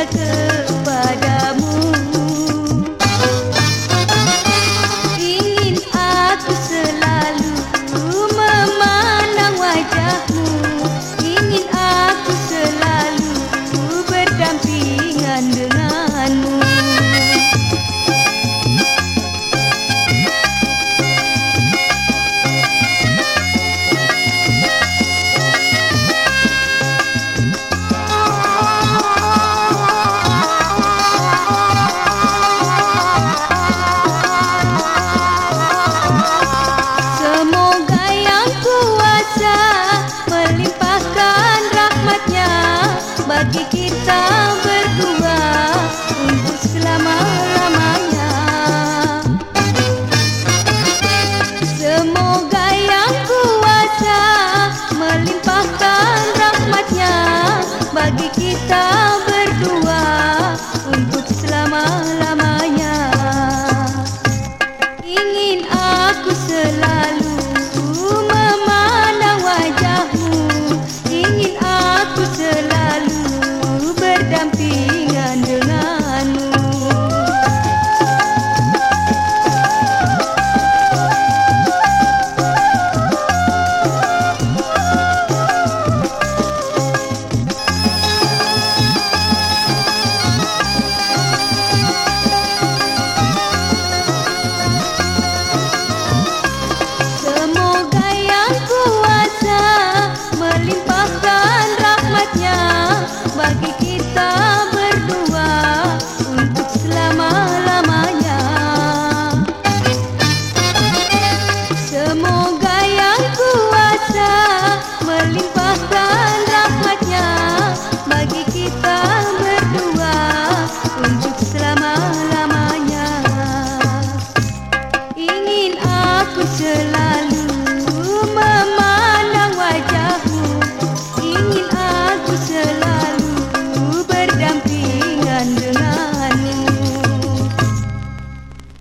அழகு aku selalu